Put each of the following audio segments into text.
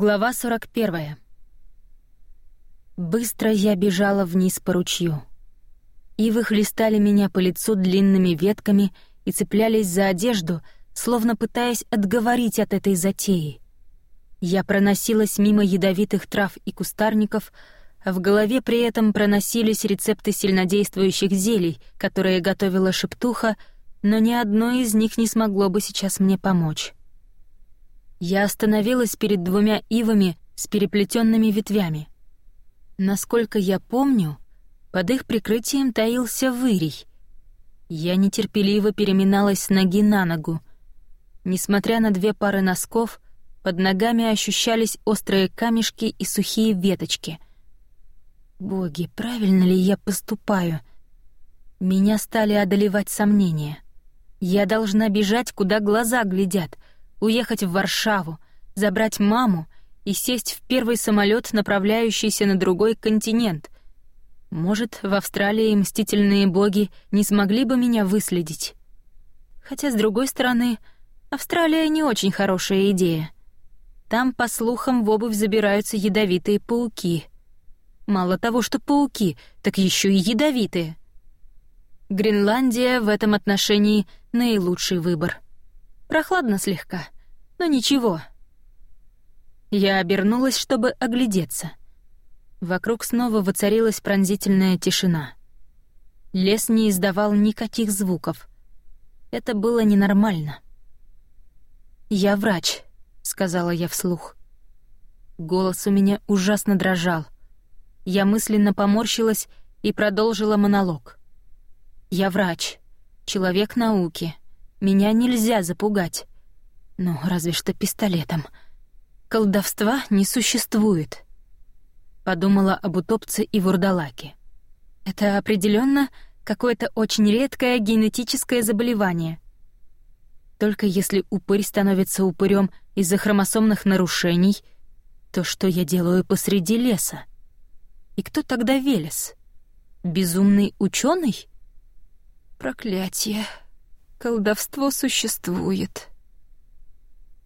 Глава 41. Быстро я бежала вниз по ручью. Ивы хлестали меня по лицу длинными ветками и цеплялись за одежду, словно пытаясь отговорить от этой затеи. Я проносилась мимо ядовитых трав и кустарников, а в голове при этом проносились рецепты сильнодействующих зелий, которые готовила шептуха, но ни одно из них не смогло бы сейчас мне помочь. Я остановилась перед двумя ивами с переплетенными ветвями. Насколько я помню, под их прикрытием таился вырий. Я нетерпеливо переминалась с ноги на ногу. Несмотря на две пары носков, под ногами ощущались острые камешки и сухие веточки. Боги, правильно ли я поступаю? Меня стали одолевать сомнения. Я должна бежать, куда глаза глядят — уехать в Варшаву, забрать маму и сесть в первый самолет, направляющийся на другой континент. Может, в Австралии мстительные боги не смогли бы меня выследить. Хотя, с другой стороны, Австралия не очень хорошая идея. Там, по слухам, в обувь забираются ядовитые пауки. Мало того, что пауки, так еще и ядовитые. Гренландия в этом отношении наилучший выбор — Прохладно слегка, но ничего. Я обернулась, чтобы оглядеться. Вокруг снова воцарилась пронзительная тишина. Лес не издавал никаких звуков. Это было ненормально. «Я врач», — сказала я вслух. Голос у меня ужасно дрожал. Я мысленно поморщилась и продолжила монолог. «Я врач, человек науки, меня нельзя запугать. Ну, разве что пистолетом. Колдовства не существует. Подумала об утопце и вурдалаке. Это определенно какое-то очень редкое генетическое заболевание. Только если упырь становится упырем из-за хромосомных нарушений, то что я делаю посреди леса? И кто тогда Велес? Безумный ученый? Проклятие. Колдовство существует.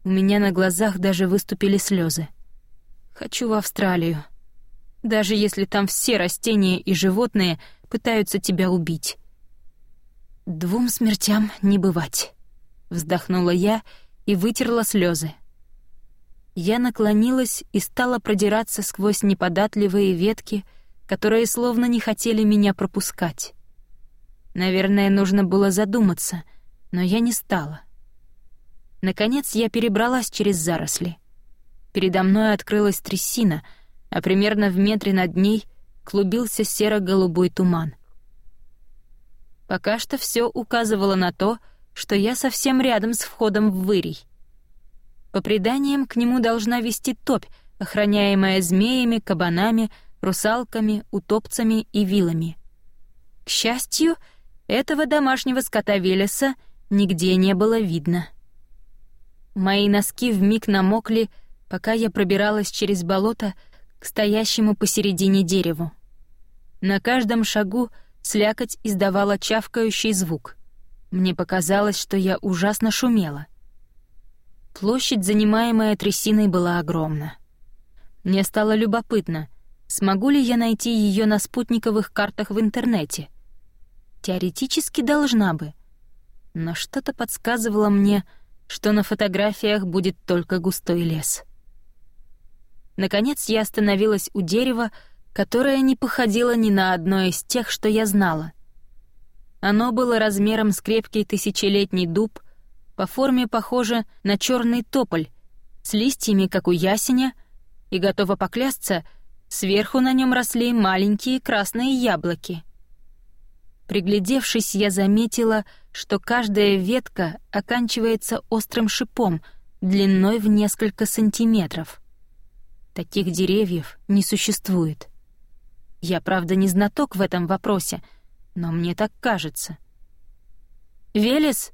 У меня на глазах даже выступили слезы. Хочу в Австралию. Даже если там все растения и животные пытаются тебя убить. Двум смертям не бывать. Вздохнула я и вытерла слезы. Я наклонилась и стала продираться сквозь неподатливые ветки, которые словно не хотели меня пропускать. Наверное, нужно было задуматься — но я не стала. Наконец я перебралась через заросли. Передо мной открылась трясина, а примерно в метре над ней клубился серо-голубой туман. Пока что все указывало на то, что я совсем рядом с входом в вырий. По преданиям, к нему должна вести топь, охраняемая змеями, кабанами, русалками, утопцами и вилами. К счастью, этого домашнего скота Велеса — нигде не было видно. Мои носки вмиг намокли, пока я пробиралась через болото к стоящему посередине дереву. На каждом шагу слякоть издавала чавкающий звук. Мне показалось, что я ужасно шумела. Площадь, занимаемая трясиной, была огромна. Мне стало любопытно, смогу ли я найти ее на спутниковых картах в интернете. Теоретически должна бы — но что-то подсказывало мне, что на фотографиях будет только густой лес. Наконец я остановилась у дерева, которое не походило ни на одно из тех, что я знала. Оно было размером с крепкий тысячелетний дуб, по форме похоже на черный тополь, с листьями, как у ясеня, и, готова поклясться, сверху на нем росли маленькие красные яблоки — Приглядевшись, я заметила, что каждая ветка оканчивается острым шипом длиной в несколько сантиметров. Таких деревьев не существует. Я, правда, не знаток в этом вопросе, но мне так кажется. «Велес?»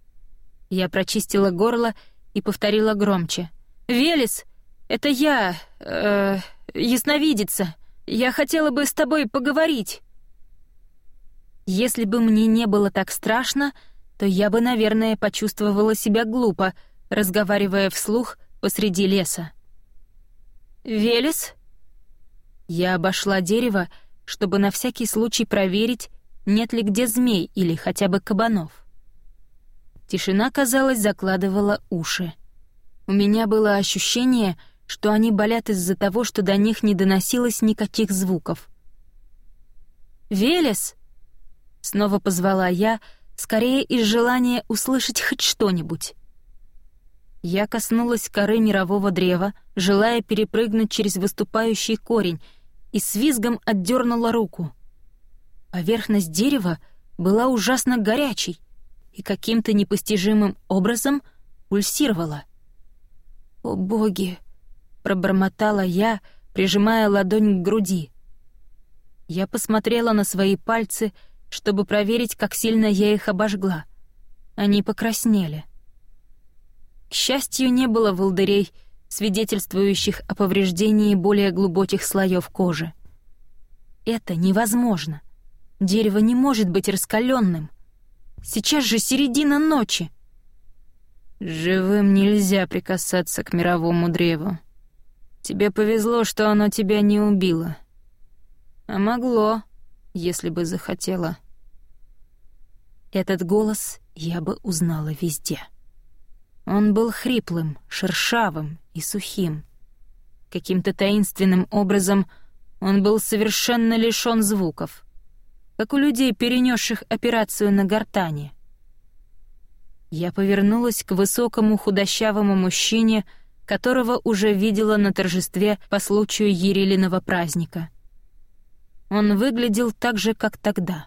Я прочистила горло и повторила громче. «Велес, это я, э, ясновидица. Я хотела бы с тобой поговорить». Если бы мне не было так страшно, то я бы, наверное, почувствовала себя глупо, разговаривая вслух посреди леса. «Велес?» Я обошла дерево, чтобы на всякий случай проверить, нет ли где змей или хотя бы кабанов. Тишина, казалось, закладывала уши. У меня было ощущение, что они болят из-за того, что до них не доносилось никаких звуков. «Велес!» — снова позвала я, скорее из желания услышать хоть что-нибудь. Я коснулась коры мирового древа, желая перепрыгнуть через выступающий корень, и с визгом отдернула руку. Поверхность дерева была ужасно горячей и каким-то непостижимым образом пульсировала. «О боги!» — пробормотала я, прижимая ладонь к груди. Я посмотрела на свои пальцы, чтобы проверить, как сильно я их обожгла. Они покраснели. К счастью, не было волдырей, свидетельствующих о повреждении более глубоких слоев кожи. Это невозможно. Дерево не может быть раскаленным. Сейчас же середина ночи. Живым нельзя прикасаться к мировому древу. Тебе повезло, что оно тебя не убило. А могло, если бы захотела. Этот голос я бы узнала везде. Он был хриплым, шершавым и сухим. Каким-то таинственным образом он был совершенно лишён звуков, как у людей, перенесших операцию на гортани. Я повернулась к высокому худощавому мужчине, которого уже видела на торжестве по случаю Ерилиного праздника. Он выглядел так же, как тогда.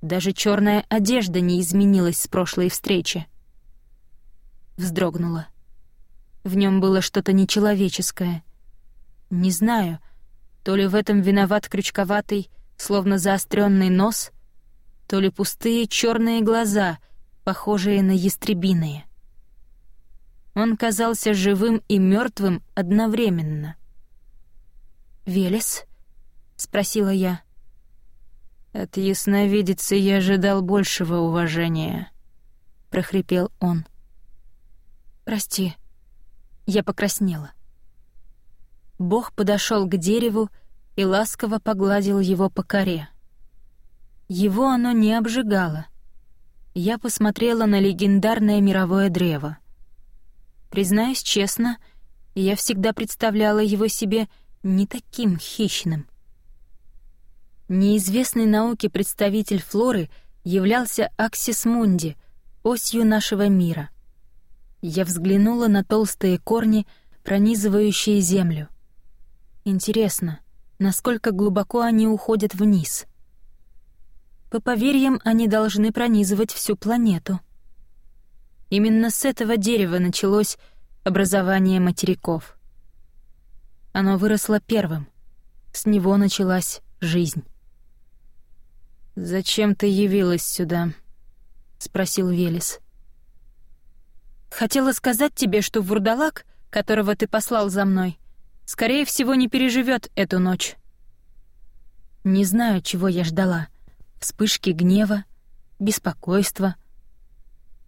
Даже черная одежда не изменилась с прошлой встречи вздрогнула. В нем было что-то нечеловеческое. Не знаю, то ли в этом виноват крючковатый, словно заостренный нос, то ли пустые черные глаза, похожие на ястребиные. Он казался живым и мертвым одновременно. «Велес?» — спросила я. «От ясновидицы я ожидал большего уважения», — прохрипел он. «Прости». Я покраснела. Бог подошел к дереву и ласково погладил его по коре. Его оно не обжигало. Я посмотрела на легендарное мировое древо. Признаюсь честно, я всегда представляла его себе не таким хищным. Неизвестный науке представитель флоры являлся Аксис Мунди, осью нашего мира — я взглянула на толстые корни, пронизывающие землю. Интересно, насколько глубоко они уходят вниз? По поверьям, они должны пронизывать всю планету. Именно с этого дерева началось образование материков. Оно выросло первым. С него началась жизнь. «Зачем ты явилась сюда?» — спросил Велес. Хотела сказать тебе, что вурдалак, которого ты послал за мной, скорее всего, не переживет эту ночь. Не знаю, чего я ждала. Вспышки гнева, беспокойства.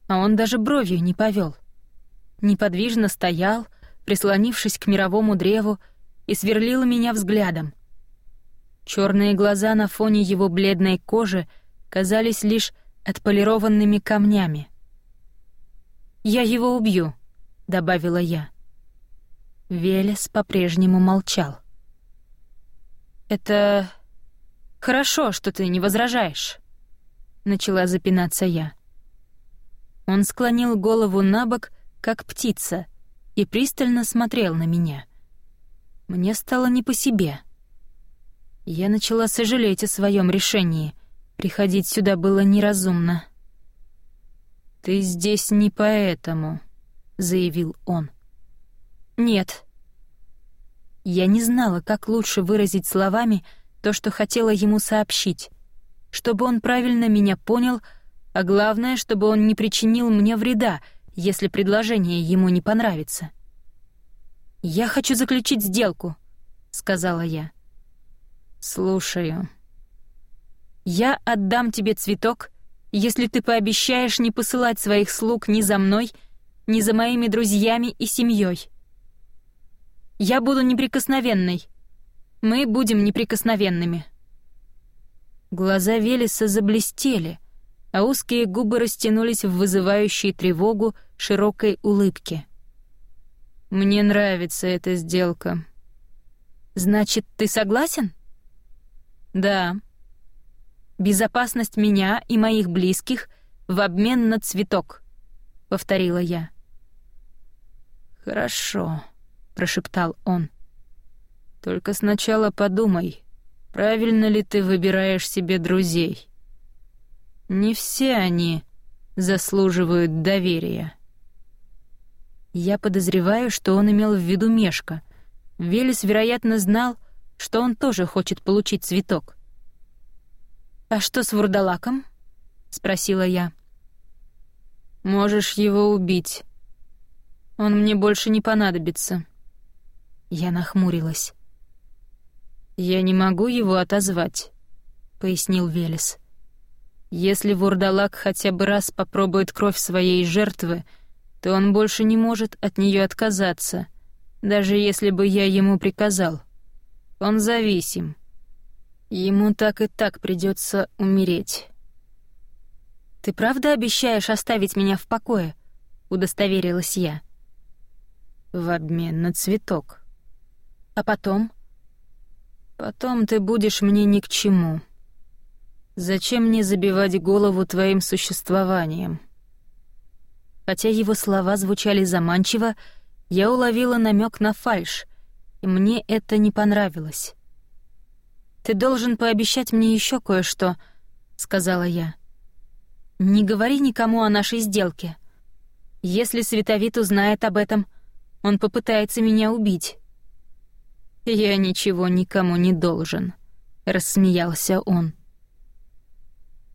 А он даже бровью не повел. Неподвижно стоял, прислонившись к мировому древу, и сверлил меня взглядом. Черные глаза на фоне его бледной кожи казались лишь отполированными камнями. «Я его убью», — добавила я. Велес по-прежнему молчал. «Это хорошо, что ты не возражаешь», — начала запинаться я. Он склонил голову на бок, как птица, и пристально смотрел на меня. Мне стало не по себе. Я начала сожалеть о своем решении. Приходить сюда было неразумно. «Ты здесь не поэтому», — заявил он. «Нет». Я не знала, как лучше выразить словами то, что хотела ему сообщить, чтобы он правильно меня понял, а главное, чтобы он не причинил мне вреда, если предложение ему не понравится. «Я хочу заключить сделку», — сказала я. «Слушаю». «Я отдам тебе цветок, если ты пообещаешь не посылать своих слуг ни за мной, ни за моими друзьями и семьей. Я буду неприкосновенной. Мы будем неприкосновенными». Глаза Велеса заблестели, а узкие губы растянулись в вызывающей тревогу широкой улыбке. «Мне нравится эта сделка». «Значит, ты согласен?» «Да». «Безопасность меня и моих близких в обмен на цветок», — повторила я. «Хорошо», — прошептал он. «Только сначала подумай, правильно ли ты выбираешь себе друзей. Не все они заслуживают доверия». Я подозреваю, что он имел в виду Мешка. Велес, вероятно, знал, что он тоже хочет получить цветок. «А что с вурдалаком?» — спросила я. «Можешь его убить», он мне больше не понадобится». Я нахмурилась. «Я не могу его отозвать», — пояснил Велес. «Если вурдалак хотя бы раз попробует кровь своей жертвы, то он больше не может от нее отказаться, даже если бы я ему приказал. Он зависим. Ему так и так придется умереть». «Ты правда обещаешь оставить меня в покое?» — удостоверилась я в обмен на цветок. А потом? Потом ты будешь мне ни к чему. Зачем мне забивать голову твоим существованием? Хотя его слова звучали заманчиво, я уловила намек на фальш, и мне это не понравилось. «Ты должен пообещать мне еще кое-что», — сказала я. «Не говори никому о нашей сделке. Если Световит узнает об этом, он попытается меня убить». «Я ничего никому не должен», — рассмеялся он.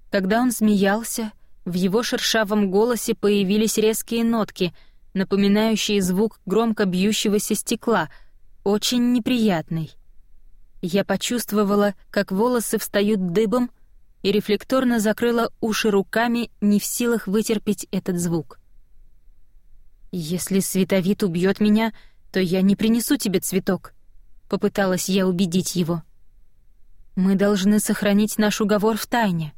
Когда он смеялся, в его шершавом голосе появились резкие нотки, напоминающие звук громко бьющегося стекла, очень неприятный. Я почувствовала, как волосы встают дыбом, и рефлекторно закрыла уши руками, не в силах вытерпеть этот звук. «Если Световид убьет меня, то я не принесу тебе цветок», — попыталась я убедить его. «Мы должны сохранить наш уговор в тайне».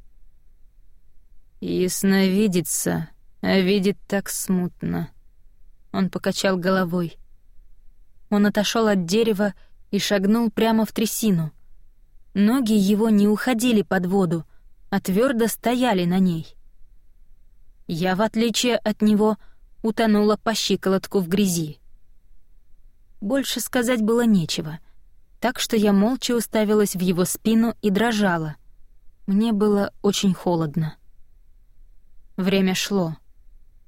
«Ясновидится, а видит так смутно», — он покачал головой. Он отошел от дерева и шагнул прямо в трясину. Ноги его не уходили под воду, а твердо стояли на ней. Я, в отличие от него, — утонула по щиколотку в грязи. Больше сказать было нечего, так что я молча уставилась в его спину и дрожала. Мне было очень холодно. Время шло.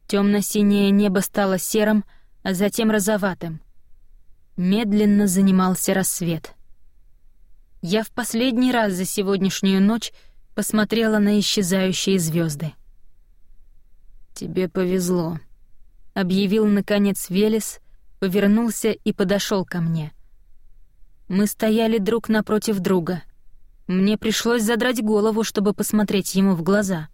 Темно-синее небо стало серым, а затем розоватым. Медленно занимался рассвет. Я в последний раз за сегодняшнюю ночь посмотрела на исчезающие звезды. «Тебе повезло», — объявил, наконец, Велес, повернулся и подошел ко мне. Мы стояли друг напротив друга. Мне пришлось задрать голову, чтобы посмотреть ему в глаза.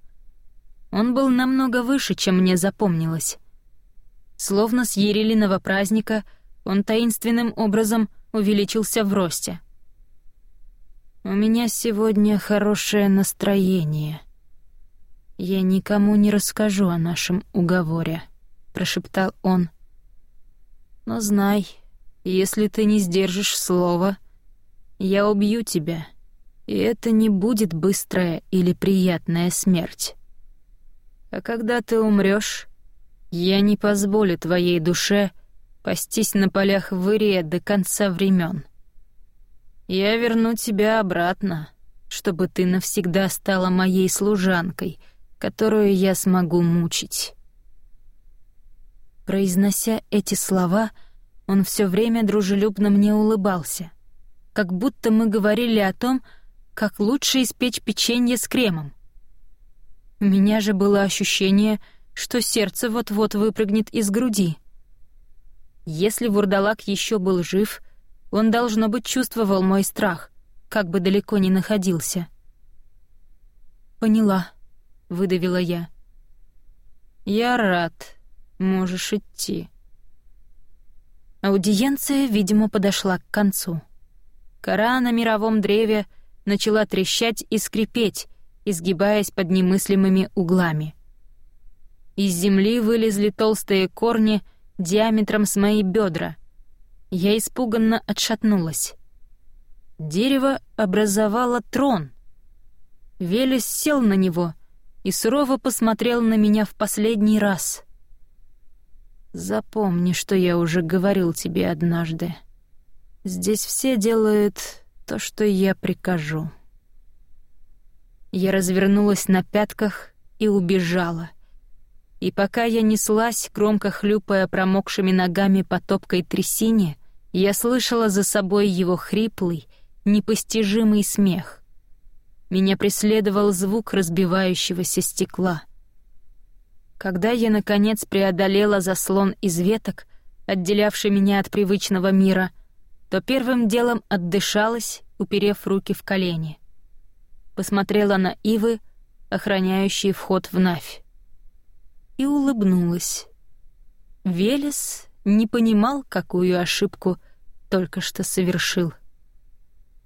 Он был намного выше, чем мне запомнилось. Словно с Ерелиного праздника он таинственным образом увеличился в росте. «У меня сегодня хорошее настроение. Я никому не расскажу о нашем уговоре». — прошептал он. «Но знай, если ты не сдержишь слова, я убью тебя, и это не будет быстрая или приятная смерть. А когда ты умрёшь, я не позволю твоей душе пастись на полях вырия до конца времен. Я верну тебя обратно, чтобы ты навсегда стала моей служанкой, которую я смогу мучить». Произнося эти слова, он все время дружелюбно мне улыбался, как будто мы говорили о том, как лучше испечь печенье с кремом. У меня же было ощущение, что сердце вот-вот выпрыгнет из груди. Если вурдалак еще был жив, он, должно быть, чувствовал мой страх, как бы далеко ни находился. «Поняла», — выдавила я. «Я рад», Можешь идти». Аудиенция, видимо, подошла к концу. Кора на мировом древе начала трещать и скрипеть, изгибаясь под немыслимыми углами. Из земли вылезли толстые корни диаметром с мои бедра. Я испуганно отшатнулась. Дерево образовало трон. Велес сел на него и сурово посмотрел на меня в последний раз. «Запомни, что я уже говорил тебе однажды. Здесь все делают то, что я прикажу». Я развернулась на пятках и убежала. И пока я неслась, громко хлюпая промокшими ногами по топкой трясине, я слышала за собой его хриплый, непостижимый смех. Меня преследовал звук разбивающегося стекла. Когда я, наконец, преодолела заслон из веток, отделявший меня от привычного мира, то первым делом отдышалась, уперев руки в колени посмотрела на ивы, охраняющие вход в Навь. И улыбнулась. Велес не понимал, какую ошибку только что совершил.